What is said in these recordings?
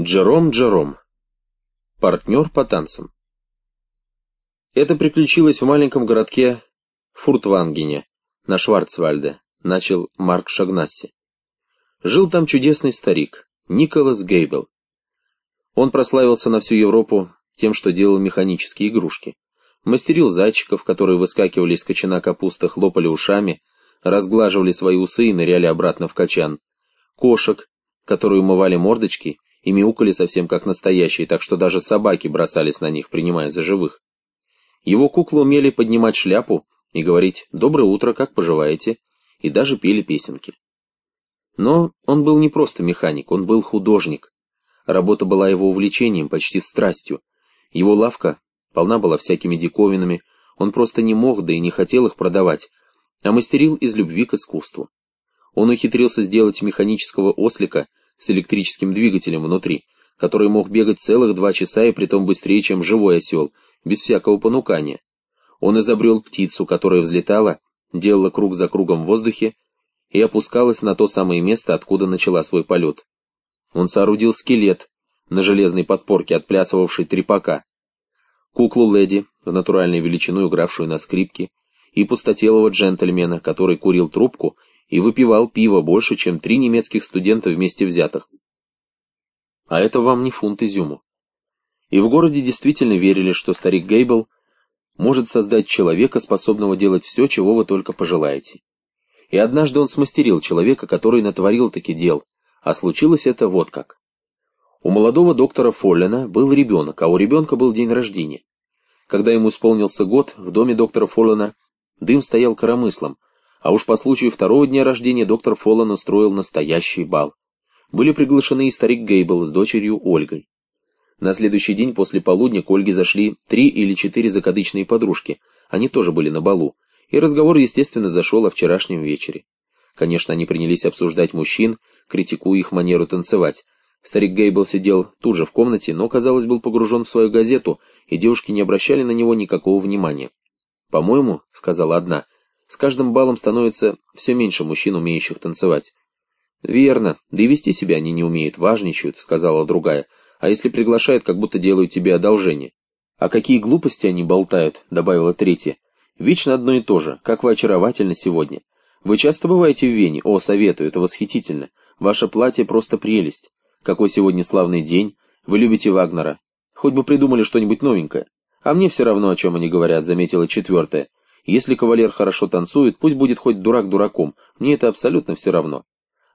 Джером Джером. Партнер по танцам. Это приключилось в маленьком городке Фуртвангене на Шварцвальде, начал Марк Шагнасси. Жил там чудесный старик, Николас Гейбл. Он прославился на всю Европу тем, что делал механические игрушки. Мастерил зайчиков, которые выскакивали из кочана капусты, хлопали ушами, разглаживали свои усы и ныряли обратно в качан. Кошек, которые умывали мордочки и мяукали совсем как настоящие, так что даже собаки бросались на них, принимая за живых. Его куклы умели поднимать шляпу и говорить «доброе утро, как поживаете?» и даже пели песенки. Но он был не просто механик, он был художник. Работа была его увлечением, почти страстью. Его лавка полна была всякими диковинами, он просто не мог, да и не хотел их продавать, а мастерил из любви к искусству. Он ухитрился сделать механического ослика с электрическим двигателем внутри, который мог бегать целых два часа и притом быстрее, чем живой осел, без всякого понукания. Он изобрел птицу, которая взлетала, делала круг за кругом в воздухе и опускалась на то самое место, откуда начала свой полет. Он соорудил скелет на железной подпорке, отплясывавший трепака, куклу леди, в натуральной величину игравшую на скрипке, и пустотелого джентльмена, который курил трубку и выпивал пиво больше, чем три немецких студента вместе взятых. А это вам не фунт изюму. И в городе действительно верили, что старик Гейбл может создать человека, способного делать все, чего вы только пожелаете. И однажды он смастерил человека, который натворил таки дел, а случилось это вот как. У молодого доктора Фоллена был ребенок, а у ребенка был день рождения. Когда ему исполнился год, в доме доктора Фоллена дым стоял коромыслом, а уж по случаю второго дня рождения доктор Фоллан устроил настоящий бал. Были приглашены и старик Гейбл с дочерью Ольгой. На следующий день после полудня к Ольге зашли три или четыре закадычные подружки, они тоже были на балу, и разговор, естественно, зашел о вчерашнем вечере. Конечно, они принялись обсуждать мужчин, критикуя их манеру танцевать. Старик Гейбл сидел тут же в комнате, но, казалось, был погружен в свою газету, и девушки не обращали на него никакого внимания. «По-моему», — сказала одна, — с каждым балом становится все меньше мужчин, умеющих танцевать. «Верно, да и вести себя они не умеют, важничают», — сказала другая. «А если приглашают, как будто делают тебе одолжение». «А какие глупости они болтают», — добавила третья. «Вечно одно и то же, как вы очаровательны сегодня. Вы часто бываете в Вене? О, советую, это восхитительно. Ваше платье просто прелесть. Какой сегодня славный день. Вы любите Вагнера. Хоть бы придумали что-нибудь новенькое. А мне все равно, о чем они говорят», — заметила четвертая. Если кавалер хорошо танцует, пусть будет хоть дурак дураком, мне это абсолютно все равно.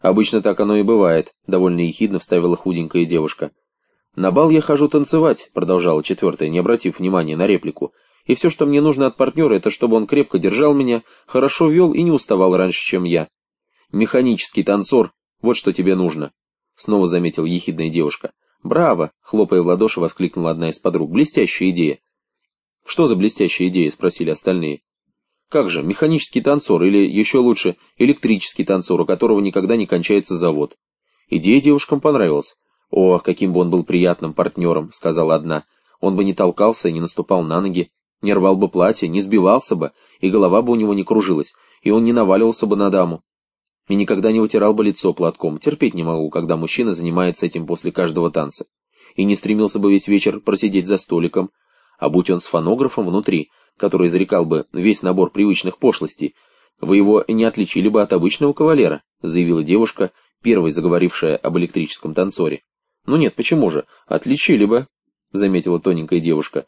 Обычно так оно и бывает, довольно ехидно вставила худенькая девушка. На бал я хожу танцевать, продолжала четвертая, не обратив внимания на реплику. И все, что мне нужно от партнера, это чтобы он крепко держал меня, хорошо вел и не уставал раньше, чем я. Механический танцор, вот что тебе нужно. Снова заметил ехидная девушка. «Браво!» — хлопая в ладоши, воскликнула одна из подруг. «Блестящая идея!» «Что за блестящая идея?» — спросили остальные. Как же, механический танцор, или еще лучше, электрический танцор, у которого никогда не кончается завод. Идея девушкам понравилась. «О, каким бы он был приятным партнером», — сказала одна. «Он бы не толкался и не наступал на ноги, не рвал бы платье, не сбивался бы, и голова бы у него не кружилась, и он не наваливался бы на даму. И никогда не вытирал бы лицо платком. Терпеть не могу, когда мужчина занимается этим после каждого танца. И не стремился бы весь вечер просидеть за столиком. А будь он с фонографом внутри, который изрекал бы весь набор привычных пошлостей, вы его не отличили бы от обычного кавалера, заявила девушка, первой заговорившая об электрическом танцоре. Ну нет, почему же? Отличили бы, заметила тоненькая девушка.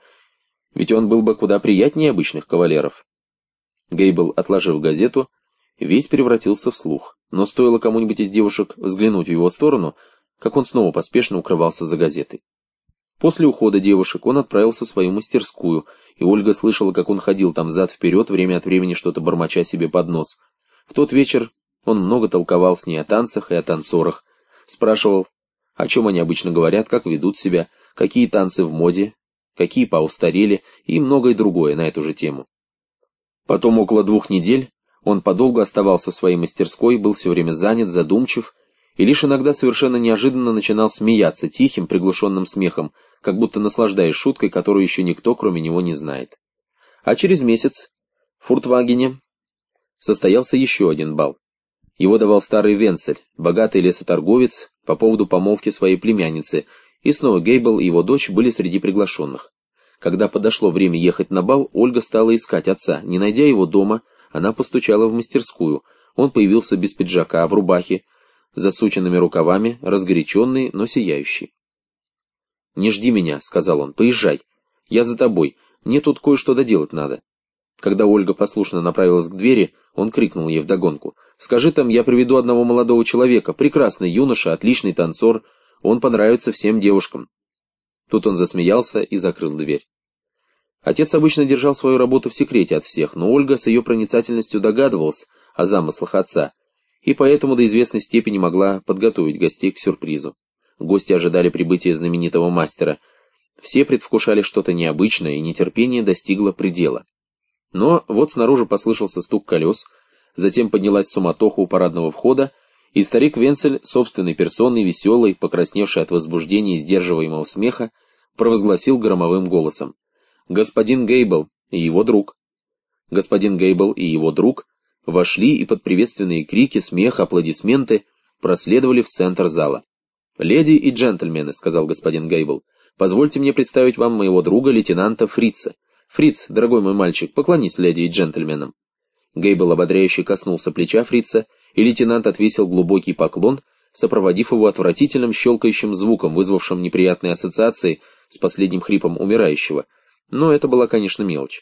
Ведь он был бы куда приятнее обычных кавалеров. Гейбл, отложив газету, весь превратился в слух, но стоило кому-нибудь из девушек взглянуть в его сторону, как он снова поспешно укрывался за газетой. После ухода девушек он отправился в свою мастерскую, и Ольга слышала, как он ходил там зад-вперед, время от времени что-то бормоча себе под нос. В тот вечер он много толковал с ней о танцах и о танцорах, спрашивал, о чем они обычно говорят, как ведут себя, какие танцы в моде, какие поустарели и многое другое на эту же тему. Потом около двух недель он подолгу оставался в своей мастерской, был все время занят, задумчив, и лишь иногда совершенно неожиданно начинал смеяться тихим, приглушенным смехом, как будто наслаждаясь шуткой, которую еще никто, кроме него, не знает. А через месяц в Фуртвагене состоялся еще один бал. Его давал старый Венцель, богатый лесоторговец, по поводу помолвки своей племянницы, И снова Гейбл и его дочь были среди приглашенных. Когда подошло время ехать на бал, Ольга стала искать отца. Не найдя его дома, она постучала в мастерскую. Он появился без пиджака, в рубахе, засученными рукавами, разгоряченный, но сияющий. «Не жди меня», — сказал он, — «поезжай. Я за тобой. Мне тут кое-что доделать надо». Когда Ольга послушно направилась к двери, он крикнул ей вдогонку. «Скажи там, я приведу одного молодого человека, прекрасный юноша, отличный танцор. Он понравится всем девушкам». Тут он засмеялся и закрыл дверь. Отец обычно держал свою работу в секрете от всех, но Ольга с ее проницательностью догадывалась о замыслах отца, и поэтому до известной степени могла подготовить гостей к сюрпризу. Гости ожидали прибытия знаменитого мастера. Все предвкушали что-то необычное, и нетерпение достигло предела. Но вот снаружи послышался стук колес, затем поднялась суматоха у парадного входа, и старик Венцель, собственной персоной, веселый, покрасневший от возбуждения и сдерживаемого смеха, провозгласил громовым голосом. «Господин Гейбл и его друг». Господин Гейбл и его друг вошли и под приветственные крики, смех, аплодисменты проследовали в центр зала. «Леди и джентльмены», — сказал господин Гейбл, — «позвольте мне представить вам моего друга, лейтенанта Фрица. Фриц, дорогой мой мальчик, поклонись леди и джентльменам». Гейбл ободряюще коснулся плеча Фрица, и лейтенант отвесил глубокий поклон, сопроводив его отвратительным щелкающим звуком, вызвавшим неприятные ассоциации с последним хрипом умирающего. Но это была, конечно, мелочь.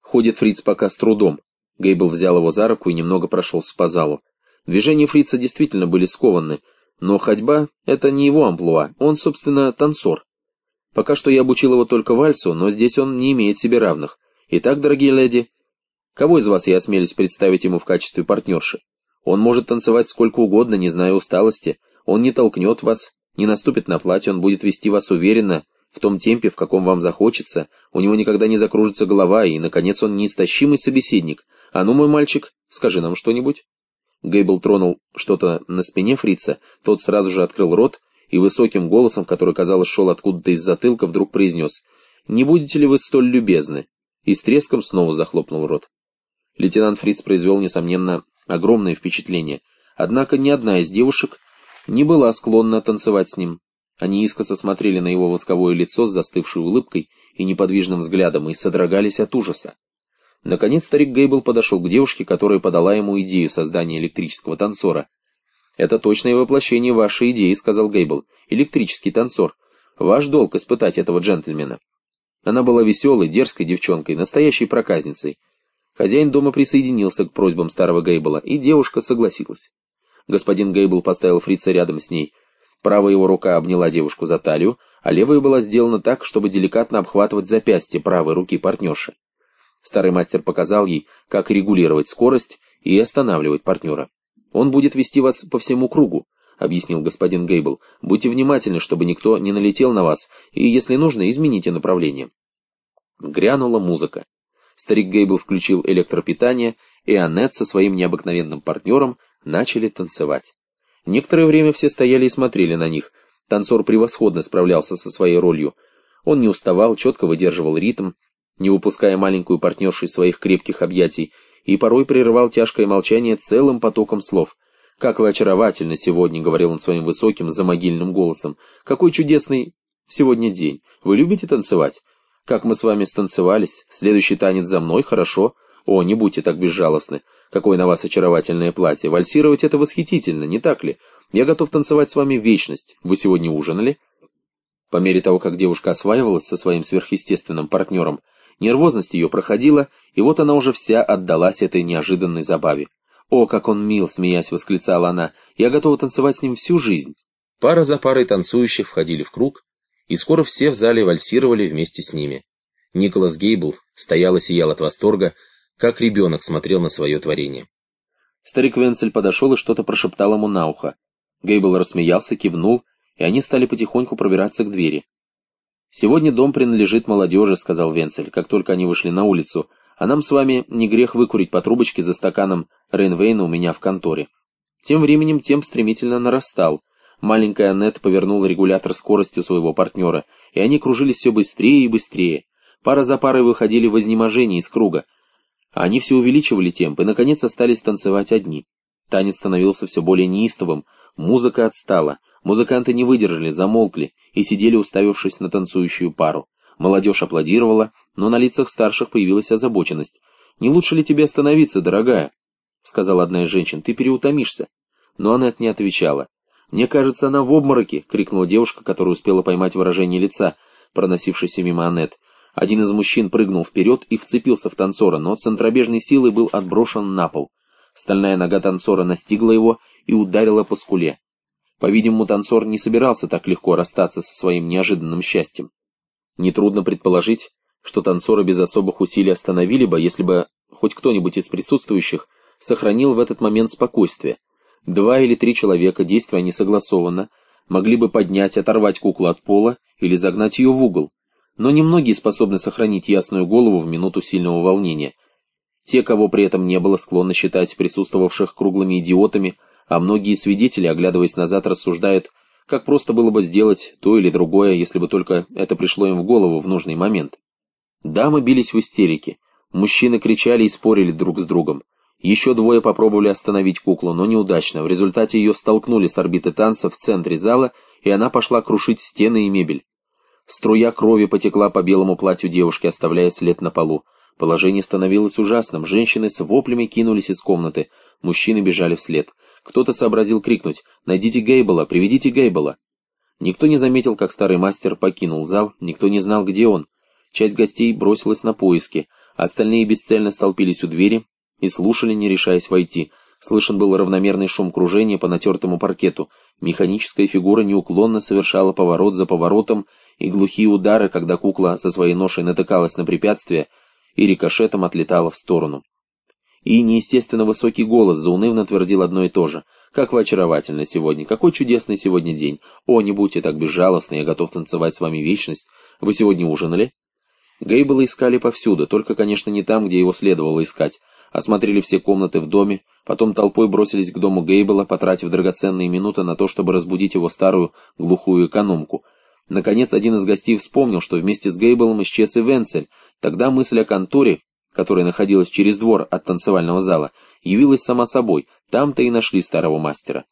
Ходит Фриц пока с трудом. Гейбл взял его за руку и немного прошелся по залу. Движения Фрица действительно были скованы, но ходьба — это не его амплуа, он, собственно, танцор. Пока что я обучил его только вальсу, но здесь он не имеет себе равных. Итак, дорогие леди, кого из вас я осмелюсь представить ему в качестве партнерши? Он может танцевать сколько угодно, не зная усталости. Он не толкнет вас, не наступит на платье, он будет вести вас уверенно, в том темпе, в каком вам захочется. У него никогда не закружится голова, и, наконец, он неистощимый собеседник. А ну, мой мальчик, скажи нам что-нибудь. Гейбл тронул что-то на спине фрица, тот сразу же открыл рот и высоким голосом, который, казалось, шел откуда-то из затылка, вдруг произнес «Не будете ли вы столь любезны?» и с треском снова захлопнул рот. Лейтенант Фриц произвел, несомненно, огромное впечатление, однако ни одна из девушек не была склонна танцевать с ним. Они искоса смотрели на его восковое лицо с застывшей улыбкой и неподвижным взглядом и содрогались от ужаса. Наконец старик Гейбл подошел к девушке, которая подала ему идею создания электрического танцора. «Это точное воплощение вашей идеи», — сказал Гейбл. «Электрический танцор. Ваш долг испытать этого джентльмена». Она была веселой, дерзкой девчонкой, настоящей проказницей. Хозяин дома присоединился к просьбам старого Гейбла, и девушка согласилась. Господин Гейбл поставил фрица рядом с ней. Правая его рука обняла девушку за талию, а левая была сделана так, чтобы деликатно обхватывать запястье правой руки партнерши. Старый мастер показал ей, как регулировать скорость и останавливать партнера. «Он будет вести вас по всему кругу», — объяснил господин Гейбл. «Будьте внимательны, чтобы никто не налетел на вас, и, если нужно, измените направление». Грянула музыка. Старик Гейбл включил электропитание, и Аннет со своим необыкновенным партнером начали танцевать. Некоторое время все стояли и смотрели на них. Танцор превосходно справлялся со своей ролью. Он не уставал, четко выдерживал ритм, не выпуская маленькую партнершу из своих крепких объятий, и порой прерывал тяжкое молчание целым потоком слов. «Как вы очаровательны сегодня», — говорил он своим высоким, замогильным голосом. «Какой чудесный сегодня день. Вы любите танцевать? Как мы с вами станцевались? Следующий танец за мной, хорошо? О, не будьте так безжалостны. Какое на вас очаровательное платье. Вальсировать это восхитительно, не так ли? Я готов танцевать с вами вечность. Вы сегодня ужинали?» По мере того, как девушка осваивалась со своим сверхъестественным партнером, Нервозность ее проходила, и вот она уже вся отдалась этой неожиданной забаве. «О, как он мил!» — смеясь восклицала она. «Я готова танцевать с ним всю жизнь!» Пара за парой танцующих входили в круг, и скоро все в зале вальсировали вместе с ними. Николас Гейбл стоял и сиял от восторга, как ребенок смотрел на свое творение. Старик Венцель подошел и что-то прошептал ему на ухо. Гейбл рассмеялся, кивнул, и они стали потихоньку пробираться к двери. «Сегодня дом принадлежит молодежи», — сказал Венцель, как только они вышли на улицу, «а нам с вами не грех выкурить по трубочке за стаканом Рейнвейна у меня в конторе». Тем временем темп стремительно нарастал. Маленькая Аннет повернула регулятор скоростью своего партнера, и они кружились все быстрее и быстрее. Пара за парой выходили в изнеможении из круга. Они все увеличивали темп и, наконец, остались танцевать одни. Танец становился все более неистовым, музыка отстала, Музыканты не выдержали, замолкли и сидели, уставившись на танцующую пару. Молодежь аплодировала, но на лицах старших появилась озабоченность. «Не лучше ли тебе остановиться, дорогая?» — сказала одна из женщин. «Ты переутомишься». Но Аннет не отвечала. «Мне кажется, она в обмороке!» — крикнула девушка, которая успела поймать выражение лица, проносившейся мимо Аннет. Один из мужчин прыгнул вперед и вцепился в танцора, но центробежной силой был отброшен на пол. Стальная нога танцора настигла его и ударила по скуле. По-видимому, танцор не собирался так легко расстаться со своим неожиданным счастьем. Нетрудно предположить, что танцора без особых усилий остановили бы, если бы хоть кто-нибудь из присутствующих сохранил в этот момент спокойствие. Два или три человека, действуя несогласованно, могли бы поднять, оторвать куклу от пола или загнать ее в угол. Но немногие способны сохранить ясную голову в минуту сильного волнения. Те, кого при этом не было, склонны считать присутствовавших круглыми идиотами, а многие свидетели, оглядываясь назад, рассуждают, как просто было бы сделать то или другое, если бы только это пришло им в голову в нужный момент. Дамы бились в истерике, мужчины кричали и спорили друг с другом. Еще двое попробовали остановить куклу, но неудачно. В результате ее столкнули с орбиты танца в центре зала, и она пошла крушить стены и мебель. Струя крови потекла по белому платью девушки, оставляя след на полу. Положение становилось ужасным. Женщины с воплями кинулись из комнаты. Мужчины бежали вслед. Кто-то сообразил крикнуть «Найдите Гейбла! Приведите Гейбла!» Никто не заметил, как старый мастер покинул зал, никто не знал, где он. Часть гостей бросилась на поиски, остальные бесцельно столпились у двери и слушали, не решаясь войти. Слышен был равномерный шум кружения по натертому паркету. Механическая фигура неуклонно совершала поворот за поворотом, и глухие удары, когда кукла со своей ношей натыкалась на препятствие и рикошетом отлетала в сторону. И неестественно высокий голос заунывно твердил одно и то же. «Как вы очаровательны сегодня! Какой чудесный сегодня день! О, не будьте так безжалостны, я готов танцевать с вами вечность! Вы сегодня ужинали?» Гейбла искали повсюду, только, конечно, не там, где его следовало искать. Осмотрели все комнаты в доме, потом толпой бросились к дому Гейбла, потратив драгоценные минуты на то, чтобы разбудить его старую глухую экономку. Наконец, один из гостей вспомнил, что вместе с Гейблом исчез и Венцель. Тогда мысль о конторе, которая находилась через двор от танцевального зала, явилась сама собой, там-то и нашли старого мастера.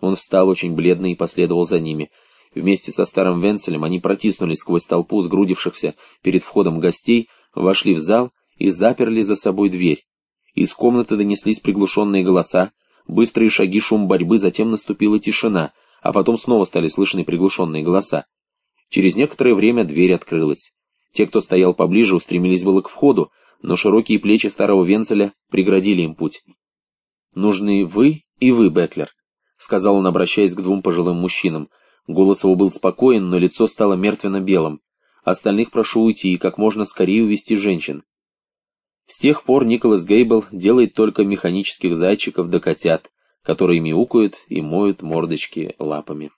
Он встал очень бледный и последовал за ними. Вместе со старым Венцелем они протиснулись сквозь толпу сгрудившихся перед входом гостей, вошли в зал и заперли за собой дверь. Из комнаты донеслись приглушенные голоса, быстрые шаги, шум борьбы, затем наступила тишина, а потом снова стали слышны приглушенные голоса. Через некоторое время дверь открылась. Те, кто стоял поближе, устремились было к входу, но широкие плечи старого Венцеля преградили им путь. «Нужны вы и вы, Беклер», — сказал он, обращаясь к двум пожилым мужчинам. Голос его был спокоен, но лицо стало мертвенно-белым. «Остальных прошу уйти и как можно скорее увести женщин». С тех пор Николас Гейбл делает только механических зайчиков да котят, которые мяукают и моют мордочки лапами.